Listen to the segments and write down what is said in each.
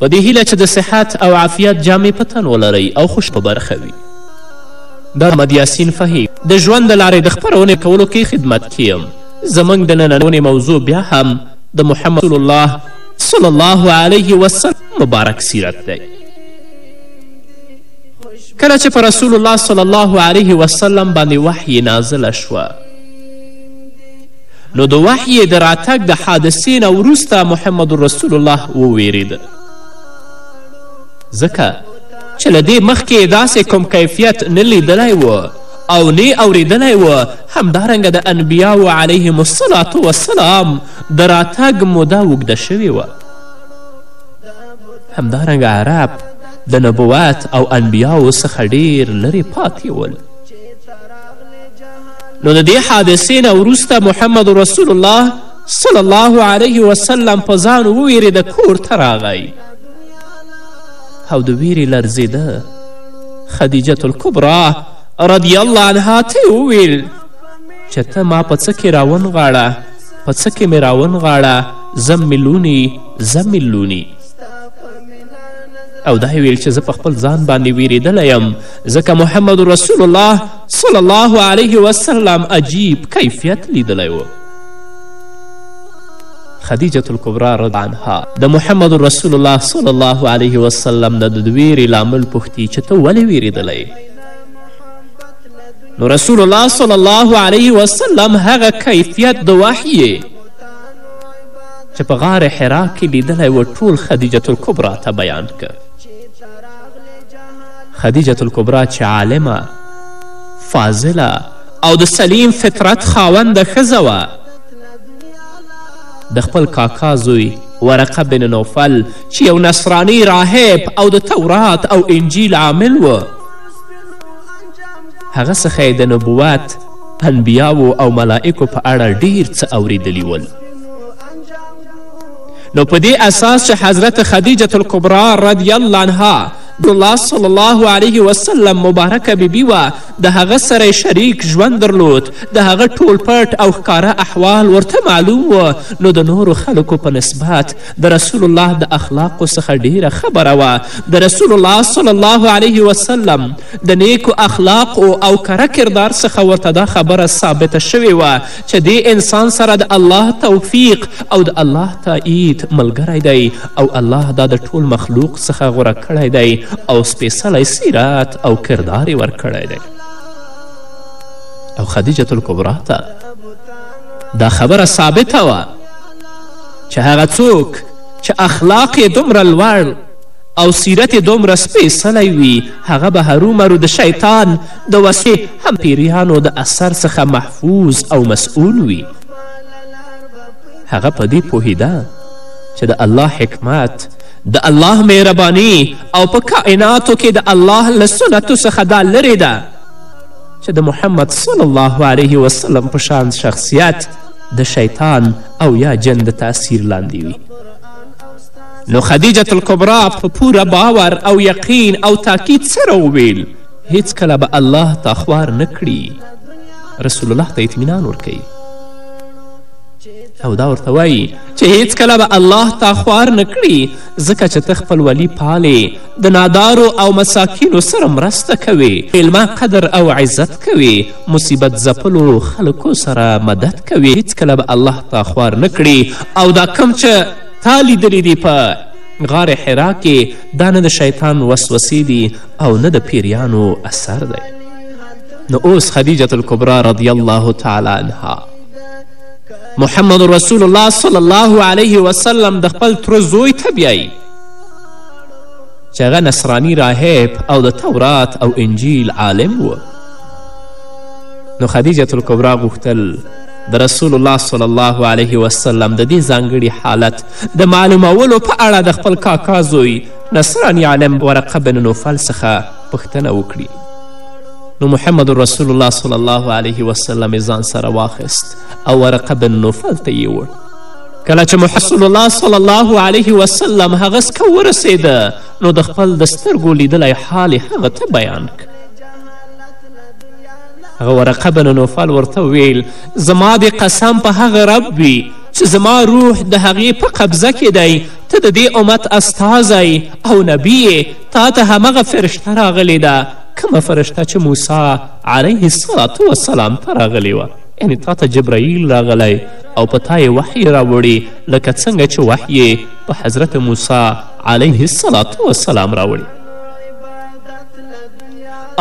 په دې هیله چې د صحت او عافیت جامې په تن ولرئ او خوش په برخه وي د محمد یاسین فهیم د ژوند د لارې د خپرونې کولو کې خدمت کې یم زموږ د نننونې موضوع بیا هم د محمد رسول الله صلی الله علیه وسلم مبارک سیرت دی کله چې په رسول الله صلی الله علیه وسلم باندې وحی نازله شوه نو د وحی یې د راتګ د حادثې نه وروسته محمد رسول الله وویرېده ځکه چې له دې مخکې یې داسې کوم کیفیت نه لیدلی و او نه اوریدلی و همدارنګه د انبیاو علیهم الصلاة والسلام د راتګ موده اوږده شوې وه همدارنګه عرب د نبوت او انبیاو څخه ډیر لرې پاتې ول نو د دې حادثې نه وروسته محمد رسول الله صلی الله علیه وسلم په ځان وویرېده کور ته راغی او د ویرې لرزېده خدیجه الکبرا رضی الله عنها ته یې وویل چې ته ما په څه کې راونغاړه په څه کې مې راونغاړه زملوني زملوني او دا ویل چې زه په خپل ځان باندې ویرېدلی یم ځکه محمد رسول الله صلی الله علیه وسلم عجیب کیفیت لیدلی و خدیجة الکبرا رض عنها د محمد رسول الله صلی الله علیه وسلم نه د ویرې لامل پوښتي چې ته ولې ویرېدلی نو رسول الله صلی الله علیه وسلم هغه کیفیت د وحی چې په غار حرا کې لیدلی و ټول خدیجة الکبرا ته بیان که خدیجة الکبرا چې عالمه فاضله او د سلیم فطرت خاونده ښځه وه د خپل کاکا زوی ورقه بن نوفل چې یو نصرانی راهب او د تورات او انجیل عامل و هغه څخه یې د نبوت انبیاو او ملائکو په اړه ډیر څه اوریدلی ول نو په دې اساس چې حضرت خدیجة الکبرا رضی الله عنها د الله صلی الله علیه وسلم مبارکه بیبي وه د هغه سره شریک ژوند درلود د هغه ټول پټ او ښکاره احوال ورته معلوم و نو د نورو خلکو په نسبت د رسول الله د اخلاقو څخه ډیره خبره وه د رسول الله صلی الله علیه وسلم د نیکو اخلاقو او کره کردار څخه ورته دا خبره ثابته شوې وه چې دې انسان سره د الله توفیق او د الله تایید ملګری دی او الله دا د ټول مخلوق څخه غوره کړی دی او سپېڅلی سیرت او کردار یې ورکړی دی او خدیجة الکبرا ته دا خبره ثابته وه چې هغه څوک چې اخلاق یې دومره لوړ او سیرت یې دومره سپېڅلی وي هغه به هرومرو د شیطان د وسې هم پیریانو د اثر څخه محفوظ او مسئول وي هغه په دې پوهیده چې د الله حکمت د الله مهرباني او په کائناتو کې د الله له سنتو څخه دا لرې ده چې د محمد صلی الله علیه وسلم په شان شخصیت د شیطان او یا جن د تاثیر لاندې وي نو خدیجة الکبرا په پوره باور او یقین او تاکید سره وویل هیڅکله به الله تا خوار نه کړي رسول الله ته اطمینان ورکوي او دا ورته وایي چې هیڅکله به الله تا خوار نه کړي ځکه چې ته خپل ولی پالې د نادارو او مساکینو سره مرسته کوې میلمه قدر او عزت کوې مصیبت ځپلو خلکو سره مدد کوې هیڅکله به الله تا خوار نه کړي او دا کم چې تا لیدلي دي په غار حرا کې دا نه د شیطان وسوسې دي او نه د پیریانو اثر دی نو اوس خدیجة الکبرا رضی الله تعالی عنها محمد رسول الله صلی الله علیه وسلم د خپل تره زوی ته بیایي چې هغه نصراني راهب او د تورات او انجیل عالم و نو خدیجة الکبرا غوښتل د رسول الله صلی الله علیه وسلم د دې ځانګړي حالت د معلومولو په اړه د خپل کاکا زوی نصراني عالم ورقه بن نوفل څخه پوښتنه وکړي نو محمد رسول الله صلی الله علیه وسلم یې ځان سره واخیست او ورقه بن نوفل ته یې وړ کله چې محسن الله صلی الله علیه وسلم هغه سکه ورسېده نو د خپل د سترګو لیدلی حال هغه ته بیان که هغه ورقه بن نوفل ورته ویل زما دې قسم په هغه رب وي چې زما روح د هغې په قبضه کې دی ته د دې امت استازی او نبی یې تا ته همغه فرشته راغلې ده کومه فرشته چې موسی علیه السلام وسلام ته راغلې وه یعنې تا ته جبرائیل راغلی او په تا یې وحی راوړي لکه څنګه چې وحی په حضرت موسی علیه السلام راوړي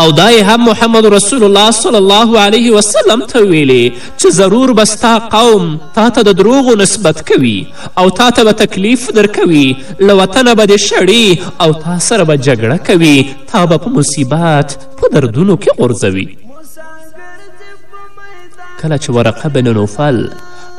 او دا یې هم محمد رسول الله صلی الله علیه وسلم ته ویلې چې ضرور به ستا قوم تا ته د دروغو نسبت کوي او تا ته به تکلیف درکوي له وطنه به دې شړي او تا سره به جګړه کوي تا به په مصیبت په دردونو کې غورځوي کله چې ورقه بن نوفل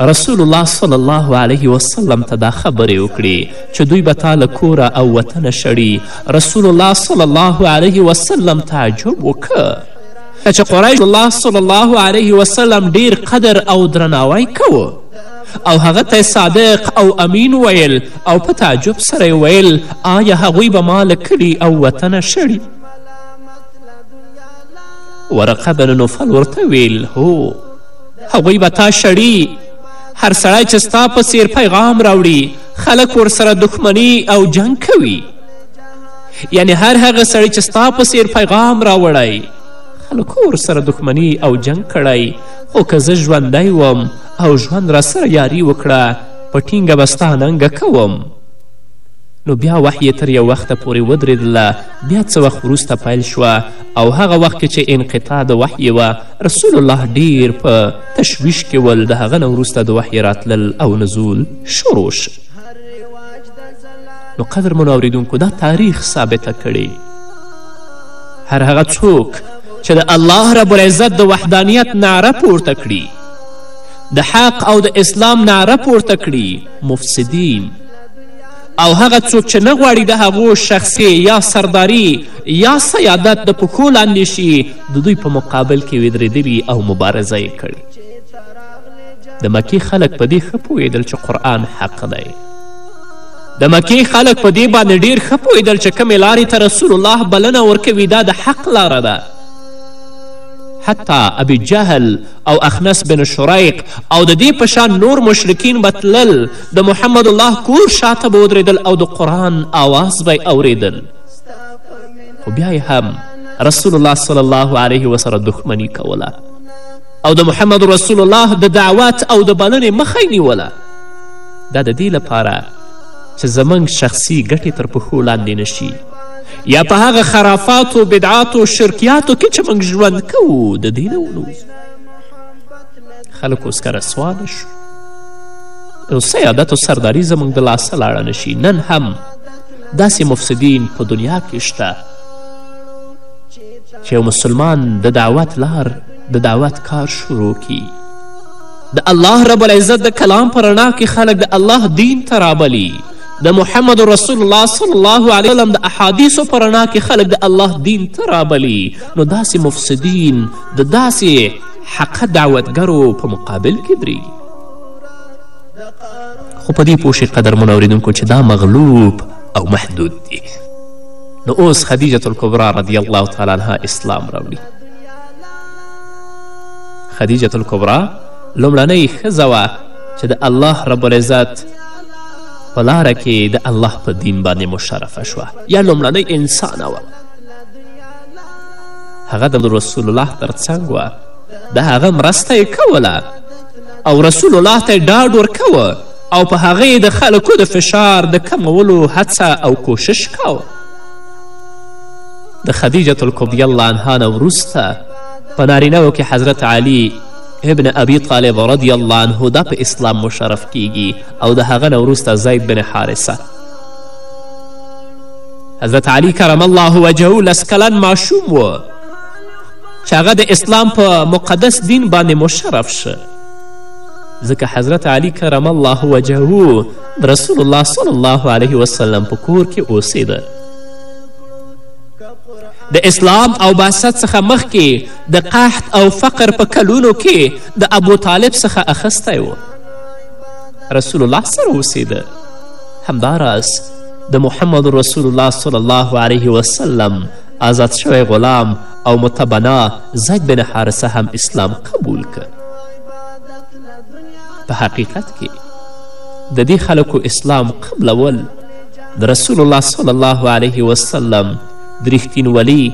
رسول الله صلی الله علیه وسلم ته دا خبرې وکړي چې دوی به تا له کوره او وطنه شړي رسول الله صلی الله علیه وسلم تعجب وکړ چې قریش الله صلی الله علیه وسلم ډیر قدر او درناوی کوه او هغه ته صادق او امین ویل او په تعجب سره ویل آیا هغوی به ما له کلي او وطنه شړي ورقه بن نوفل ورته ویل هو هغوی به تا شړي هر سړی چې ستا په څیر پیغام راوړي خلک ورسره دښمني او جنګ کوي یعنی هر هغه سړی چې ستا په څیر پیغام راوړی خلکو ورسره دښمني او جنګ کړی خو که زه ژوندی وم او ژوند راسره یاري وکړه په ټینګه به ستا ننګه کوم نو بیا وحی تر یو وخته پورې ودرېدله بیا څه وخت وروسته پیل شوه او هغه وخت کې چې انقطاع د وحی وه رسول الله ډیر په تشویش کې ول د هغه نه وروسته د وحی راتلل او نزول شروع شو نو قدرمنو اوریدونکو دا تاریخ ثابته کړې هر هغه څوک چې د الله رب العزت د وحدانیت نعره پورته کړي د حق او د اسلام نعره پورته کړي مفسدین او هغه څوک چې نه غواړي د هغو شخصي یا سرداری یا سیادت د پښو لاندې شي د دوی په مقابل کې ودرېدلي او مبارزه یې کړې د مکې خلک په دې ښه پوهېدل چې قرآن حق دی د مکې خلک په دې باندې ډیر ښه پوهېدل چې کومې لارې ته رسول الله بلنه ورکوي دا د حق لاره ده حتی ابي جهل او اخنس بن شریق او د دې په شان نور مشرکین به تلل د محمد الله کور شاته به ودرېدل او د قرآن آواز به یې اورېدل خو بیا هم رسول الله صلی الله علیه وسره دښمني کوله او د محمد رسول الله د دعوت او د بلنې مخه یې نیوله دا د دې لپاره چې زموږ شخصي ګټې تر پښو لاندې نشي یا په هغه خرافاتو بدعاتو شرکیاتو کې چې موږ ژوند کوو د دې نه ونوځو خلک اوس که رسوا نه شو نو سیادت و سرداري زموږ د لاسه لاړه نه شي نن هم داسې مفسدین په دنیا کې شته چې یو مسلمان د دعوت لار د دعوت کار شروع کړي د الله رب العزت د کلام په رڼا کې خلک د الله دین ته رابلي د محمد رسول الله صلی الله علیه وسلم د احادیثو په رڼا کې خلک د الله دین ته رابلي نو داسې مفسدین د داسې حقه دعوتګرو په مقابل کې درېږي خو په دې پوه شئ قدرمن اورېدونکو چې دا مغلوب او محدود دی نو اوس خدیجة الکبرا رضی الله تعالی عنها اسلام راوړي خدیجة الکبرا لومړنۍ ښځه وه چې د الله رب العزت په لاره کې د الله په دین باندې مشرفه شوه یا لومړنۍ انسانه وه هغه د رسول الله تر څنګ وه د هغه مرسته یې کوله او رسول الله ته یې ډاډ ورکوه او په هغه یې د خلکو د فشار د کمولو هڅه او کوشش کاوه د خدیجة الکبری الله عنها نه وروسته په نارینهو کې حضرت علی ابن ابي طالب رضی الله عنه دا په اسلام مشرف کیږي او د هغه نه وروسته زید بن حارثه حضرت علی کرم الله وجهه لس کلن ماشوم و چې هغه د اسلام په مقدس دین باندې مشرف شه ځکه حضرت علی کرم الله وجهه رسول الله صلی الله علیه وسلم په کور کې اوسېده د اسلام او بعثت څخه مخکې د قحط او فقر په کلونو کې د ابو طالب څخه اخیستی و رسول الله سره اوسېده همداراز د محمد رسول الله صلی الله علیه وسلم آزاد شوی غلام او متبنا زید بن حارثه هم اسلام قبول کړ په حقیقت کې د دې خلکو اسلام قبلول د رسول الله صلی الله علیه وسلم د رښتینولي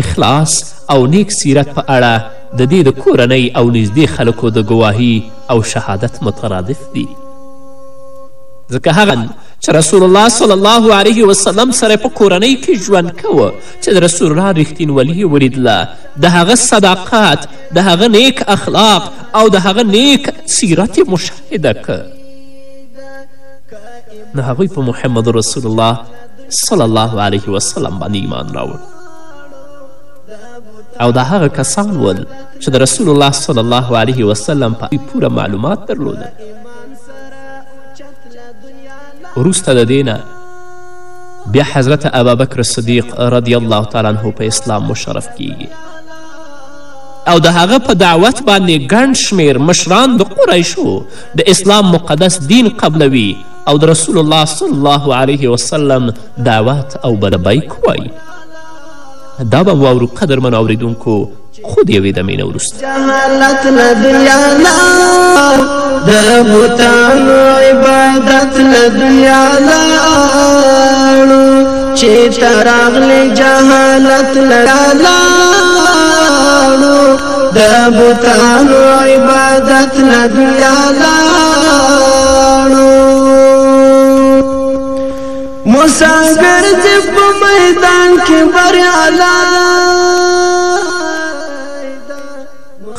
اخلاص او نیک سیرت په اړه د دې د کورنۍ او نږدې خلکو د ګواهی او شهادت مترادف دي ځکه هغه چې رسول الله صلی الله علیه وسلم سره په کورنۍ کې ژوند کوه چې د رسول الله رښتینولي ولیدله د هغه صداقت د هغه نیک اخلاق او د هغه نیک سیرت یې مشاهده که نو هغوی په محمد رسول الله صلی الله علیه وسلم باندې ایمان راوړ او دا هغه کسان ول چې د رسول الله صلی الله علیه وسلم په پوره معلومات درلوده وروسته د دې نه بیا حضرت ابابکر صدیق رضی الله تعالی عنه په اسلام مشرف کیږي او د هغه په دعوت باندې ګڼ شمیر مشران د قریشو د اسلام مقدس دین قبلوي او د رسول الله صلی الله علیه وسلم دعوت او بلبیک وایي دا به واورو قدرمن اوریدونکو خو د یوې دمې نه وروسته جهالت له دنیا نه د بوتانو عبادت له دنیا لاړو چې ته راغلې جهالت له لاړو د بوتانو عبادت نه دنیا لاړو مسافر دې په میدان کې بریالا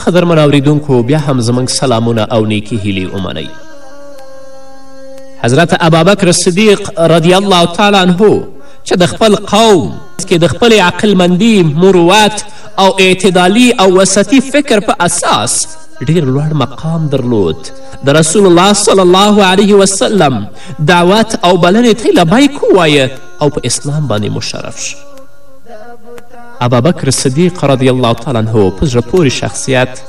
قدرمن اوریدونکو بیا هم زموږ سلامونه او نیکی هیلې ومنئ حضرت ابابکر صدیق رضی الله تعالی عنه چې د خپل قوم کې د خپل عقلمندي مروت او اعتدالي او وسطي فکر په اساس ډیر لوړ مقام درلود د رسول الله صلی الله علیه وسلم دعوت او بلنې ته لبیک ووایه او په اسلام باندې مشرف شو ابابکر صدیق رضی الله تعالی عنه په زړه پورې شخصیت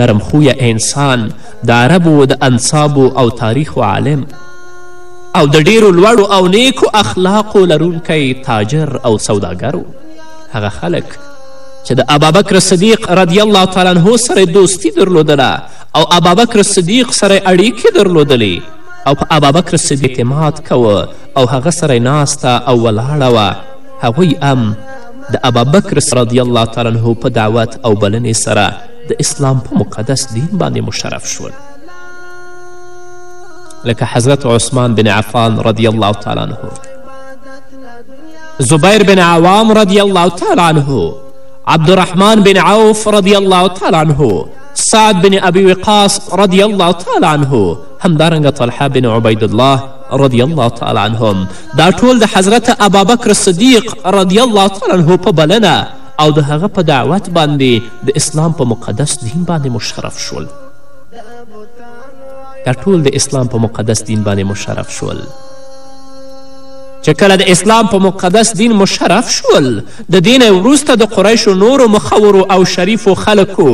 نرم خویه انسان د عربو د انصابو او تاریخو عالم او د ډیرو لوړو او نیکو اخلاقو لرونکی تاجر او سوداګر هغه خلک چې د ابابکر صدیق رضی الله تعالی عنه سره دوستی درلودله او ابابکر صدیق سره اړیکې درلودلې او په ابابکر صدیق اعتماد کوه او هغه سره ناسته او ولاړه وه هغوی هم د ابابکر رضی الله تعالی عنه په دعوت او بلنې سره د اسلام په مقدس دین باندې مشرف شول لکه حضرت عثمان بن عفان رضی الله تعالی عنه زبیر بن عوام رضی الله تعالی عنه عبدالرحمن بن عوف رضی الله تعالی عنه سعد بن ابي وقاص رضی الله تعالی عنه همدارنګه طلحه بن عبیدالله رضی الله تعالی عنهم دا ټول د حضرت ابابکر صدیق رضی الله تعالی عنه په بلنه او د هغه په دعوت باندې د اسلام په مقدس دین باندې مشرف شول دا ټول د اسلام په مقدس دین باندې مشرف شول چې کله د اسلام په مقدس دین مشرف شول د دې نه وروسته د قریشو نورو مخورو او شریفو خلکو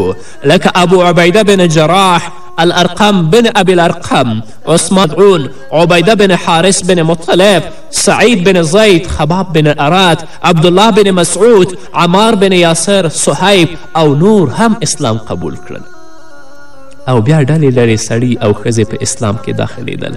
لکه ابو عبیده بن جراح الارقم بن ابي الارقم عثمان عون عبيده بن حارس بن مطلب سعيد بن زيد خباب بن ارات عبد الله بن مسعود عمار بن ياسر صهيب او نور هم اسلام قبول کړل او بیا ډلې ډلې سړي او ښځې په اسلام کې داخلېدل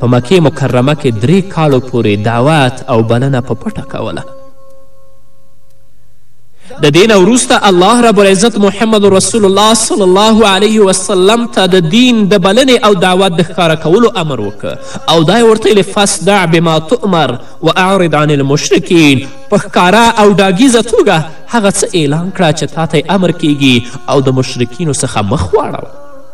په مکې مکرمه کې درې کالو پورې دعوت او بلنه په پټه کوله د دې نه وروسته الله رب العزت محمد رسول الله صلی الله علیه وسلم ته د دین د بلنې او دعوت د ښکاره کولو امر وکړ او دا یې ورته ویلې فصدع بما تؤمر و اعرض عن المشرکین په ښکاره او ډاګیزه توګه هغه څه اعلان کړه چې تا ته امر کیږي او د مشرکینو څخه مخ واړوه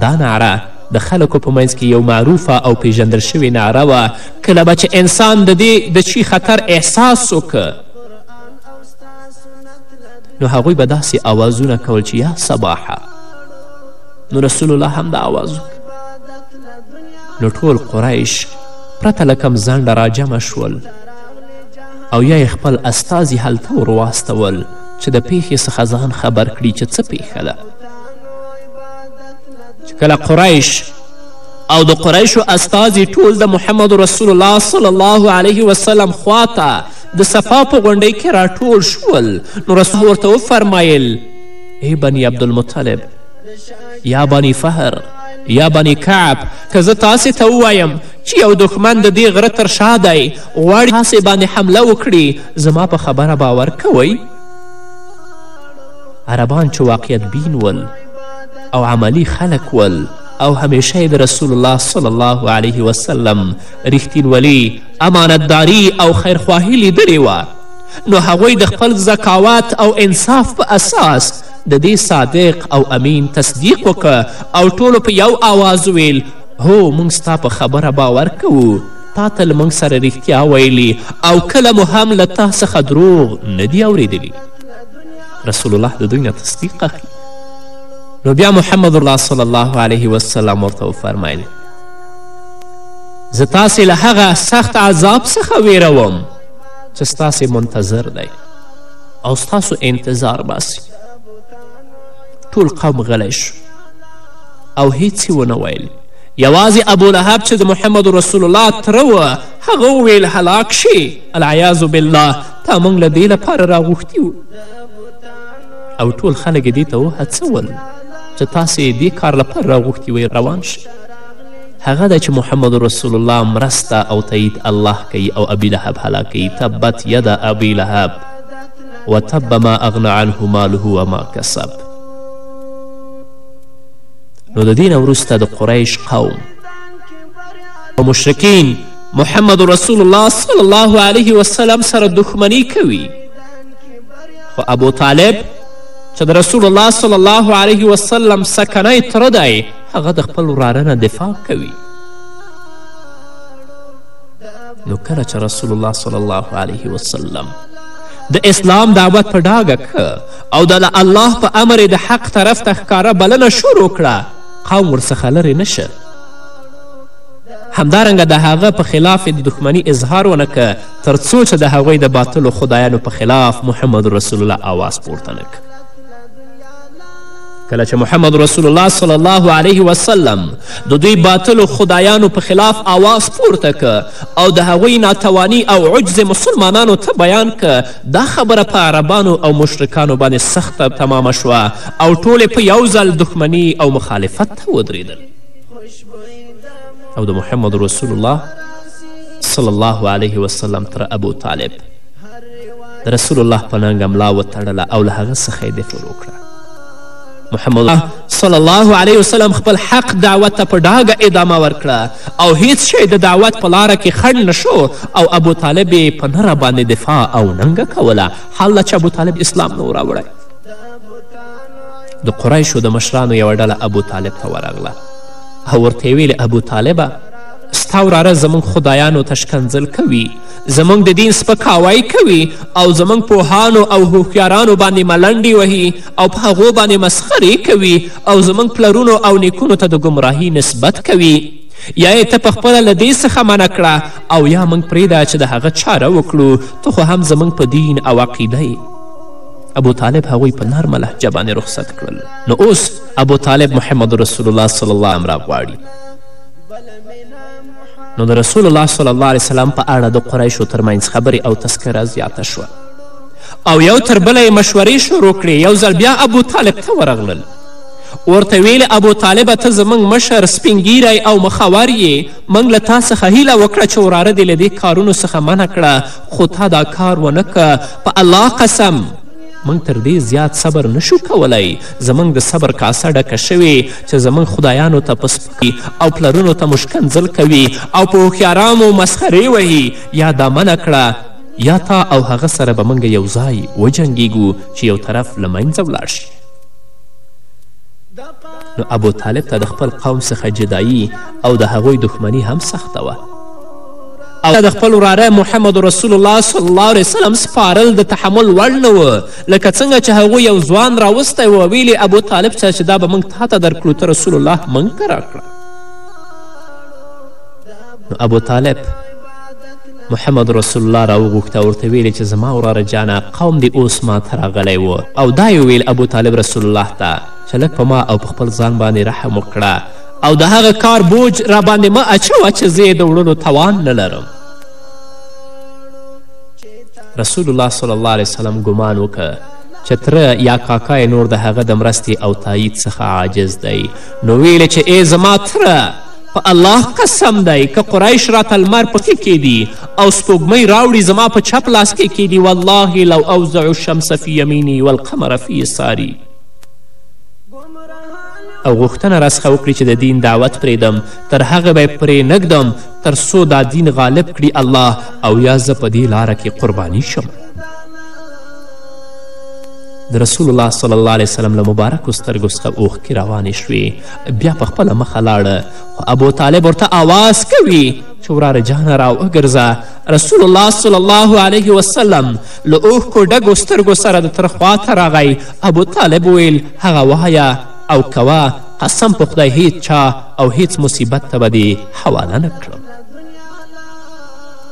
دا نعره د خلکو په منځ کې یو معروفه او پیژندل شوې نعره وه کله به چې انسان د دې د چی خطر احساس وکړ نو هغوی به داسې اوازونه کول چې یا صباحه نو رسول الله هم دا آواز نو ټول قریش پرته له کم ځنډه راجمع شول او یا یې خپل استازي هلته ورواستول چې د پیښې څخه ځان خبر کړي چې څه پیښه ده چې کله قریش او د قریشو استازي ټول د محمد رسول الله صلی الله علیه وسلم خواته د صفا په غونډۍ کې راټول شول نو رسول ورته وفرمایل ای بني عبدالمطلب یا بني فهر یا بني کعب که زه تاسې ته ووایم چې یو دښمن د دې غره تر شا دی غواړي تاسې باندې حمله وکړي زما په خبره باور کوئ عربان چې واقعیت بین ول او عملی خلک ول او همیشه د رسول الله صلی الله علیه وسلم رښتینولي امانتداري او خیرخواهي لیدلې وه نو هغوی د خپل زکاوت او انصاف په اساس د دې صادق او امین تصدیق وکړ او ټولو په یو آواز ویل هو موږ ستا په خبره باور کوو تا ته له موږ سره رښتیا ویلي او کله مو هم له تا څخه دروغ نه دي اورېدلي رسول الله د دوی نه تصدیق اخلي نو بیا محمد الله صلی الله علیه وسلم ورته وفرمیل زه تاسې له هغه سخت عذاب څخه ویروم چې ستاسې منتظر دی او ستاسو انتظار باسي ټول قوم غلی شو او هیڅ یې ونه ویل یوازې ابولهب چې د محمد رسول الله تره و هغه وویل هلاک شي العیاذ بالله تا موږ له دې لپاره راغوښتي وو او ټول خلک یې دې ته وهڅول چې تاسې یې دې کار لپاره راغوښتي وئ روان شئ هغه ده چې محمد رسول الله مرسته او تایید الله کوي او ابي لهب هلاکوي تبت ید ابي لهب و تب ما اغنا عنه ماله و ما کسب نو د دې نه وروسته د قریش قوم او مشرکین محمد رسول الله صلی الله علیه وسلم سره دښمني کوي خو ابو طالب چې د رسول الله صلی الله علیه وسلم سکنی تره دی هغه د خپل وراره نه دفاع کوي نو کله چې رسول الله صلی الله علیه وسلم د اسلام دعوت په ډاګه که او د الله په امر د حق طرف ته ښکاره بلنه شروع کړه قوم ورڅخه لرې نشه همدارنګه د هغه په خلاف یې د دښمني اظهار ونه که تر څو چې د هغوی د باطلو خدایانو په خلاف محمد رسول الله آواز پورته نه که کله چې محمد رسول الله صلی الله علیه وسلم د دوی باطلو خدایانو په خلاف آواز پورته که او د هغوی ناتوانی او عجز مسلمانانو ته بیان که دا خبره په عربانو او مشرکانو باندې سخته تمامه شوه او ټولې په یو ځل دښمني او مخالفت ته ودرېدل او د محمد رسول الله صلی الله علیه وسلم تر ابو طالب د رسول الله په ننګه ملا وتړله او له هغه څخه یې دفن وکړه محمد صلی الله علیه وسلم خپل حق دعوت ته په ډاګه ادامه ورکړه او هیڅ شی د دعوت په لاره کې خنډ نشو او ابو طالب یې په نره باندې دفاع او ننګه کوله حال چې ابو طالب اسلام نه و راوړی د قریشو د مشرانو یوه ډله ابوطالب ته ورغله او ورته یې ویل ابوطالبه ستا وراره زموږ خدایانو ته شکنځل کوي زموږ د دین سپکاوی کوي او زموږ پوهانو او هوښیارانو باندې ملنډې وهي او په هغو باندې مسخرې کوي او زموږ پلرونو او نیکونو ته د ګمراهي نسبت کوي یا یې ته پخپله له دې څخه منع کړه او یا موږ پرېږده چې د هغه چاره وکړو ته خو هم زموږ په دین او عقیده ابوطالب هغوی په نرمه لهجه باندې رخصت کړل نو اوس ابوطالب محمد رسول الله صلی الله هم راغواړي نو د رسول الله صلی الله علیه وسلم په اړه د قریشو ترمنځ خبرې او تذکره زیاته شوه او یو تر بله یې مشورې شروع کړې یو ځل بیا ابو طالب ته ورغلل ورته ویلې ابو طالبه ته زموږ مشر سپینګیری او مخور یې موږ له تا څخه هیله وکړه چې وراره دې له دې کارونو څخه منع کړه خو تا دا کار ونه که په الله قسم موږ تر دې زیات صبر نشو کولی زموږ د صبر کاسه ډکه شوې چې زموږ خدایانو ته په سپکي او پلرونو ته مو ښکنځل کوي او په هوښیارامو مسخرې وهي یا دا منع کړه یا تا او هغه سره به موږ یو ځای وجنګیږو چې یو طرف له منځه ولاړ شي نو ابو طالب ته د خپل قوم څخه جدایی او د هغوی دښمني هم سخته وه او د خپل وراره محمد رسول الله صلی الله علیه وسلم سپارل د تحمل وړ نه و لکه څنګه چې هغوی یو ځوان راوستی و ویلې ابو طالب ته چې دا به موږ تا ته درکړو ته رسول الله موږ ته راکړه نو ابو طالب محمد رسول الله راوغوښته ورته ویلې چې زما وراره جانه قوم دې اوس ما ته راغلی و او دا یې ویل ابو طالب رسول الله ته چې لږ په ما او په خپل ځان باندې رحم وکړه او د هغه کار بوج را باندې مه اچوه چې زه د وړلو توان نه لرم رسول الله صلی الله علیه وسلم ګمان وکړ چې تره یا کاکا نور د هغه د مرستې او تایید څخه عاجز دی نو ویلې چې ای زما تره په الله قسم دی که قریش راته لمر په کې کیدي او سپوږمۍ راوړي زما په چپ لاس کې کیدي والله لو اوزع الشمس فی یمینی والقمر فی یساری او غوښتنه راڅخه وکړي چې د دین دعوت پرېږدم تر هغه به یې پرې نه ږدم تر څو دا دین غالب کړي الله او یا زه په دې لاره کې قرباني شم د رسول الله صلی الله علیه وسلم له مبارکو سترګو څخه اوښکې روانې شوې بیا په خپله مخه لاړه خو ابو طالب ورته آواز کوي چې وراره جانه راوګرځه رسول الله صلی الله علیه وسلم له اوښکو ډکو سترګو سره د تر خواته راغی ابوطالب وویل هغه وایه او کوه قسم په خدای هیڅ چا او هیڅ مصیبت ته به دې حواله نه کړم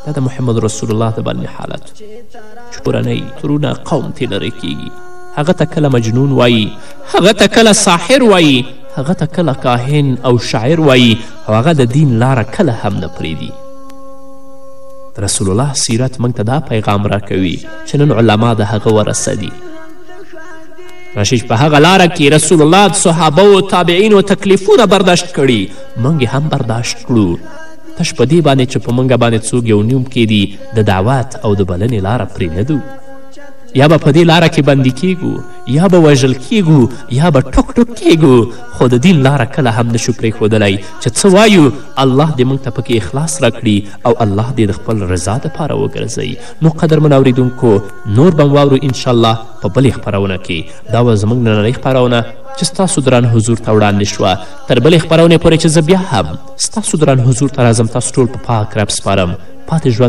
دا د محمد رسول الله د باندې حالت چې کورنۍ ترونه قوم ترې لرې کیږي هغه ته کله مجنون وایي هغه ته کله ساحر وایي هغه ته کله کاهن او شاعر وایي او هغه د دین لاره کله هم نه پرېږدي رسول الله سیرت موږ ته دا پیغام راکوي چې نن علما د هغه ورثه دي راشي چې په هغه لاره کې رسول الله د صحابه و تابعینو تکلیفونه برداشت کړي موږ هم برداشت کړو تش په دې باندې چې په موږ باندې څوک یو نیوم کیدي د دعوت او د بلنې لاره پرې نه دو یا به په دې لاره کې بندي کیږو یا به وژل کیږو یا به ټوک ټوک کیږو خو د دین لاره کله هم نشو پرېښودلی چې څه وایو الله دې موږ ته پکې اخلاص راکړي او الله دې د خپل رضا دپاره وګرځوي نو قدرمن اوریدونکو نور بم واورو انشاالله په بلې خپرونه کې دا وه زموږ نننۍ خپرونه چې ستاسو دران حضور ته وړاندې شوه تر بلې خپرونې پورې چې زه بیا هم ستاسو دران حضور ته راځم تاسو ټول په پاک رب سپارم پاتې ژوند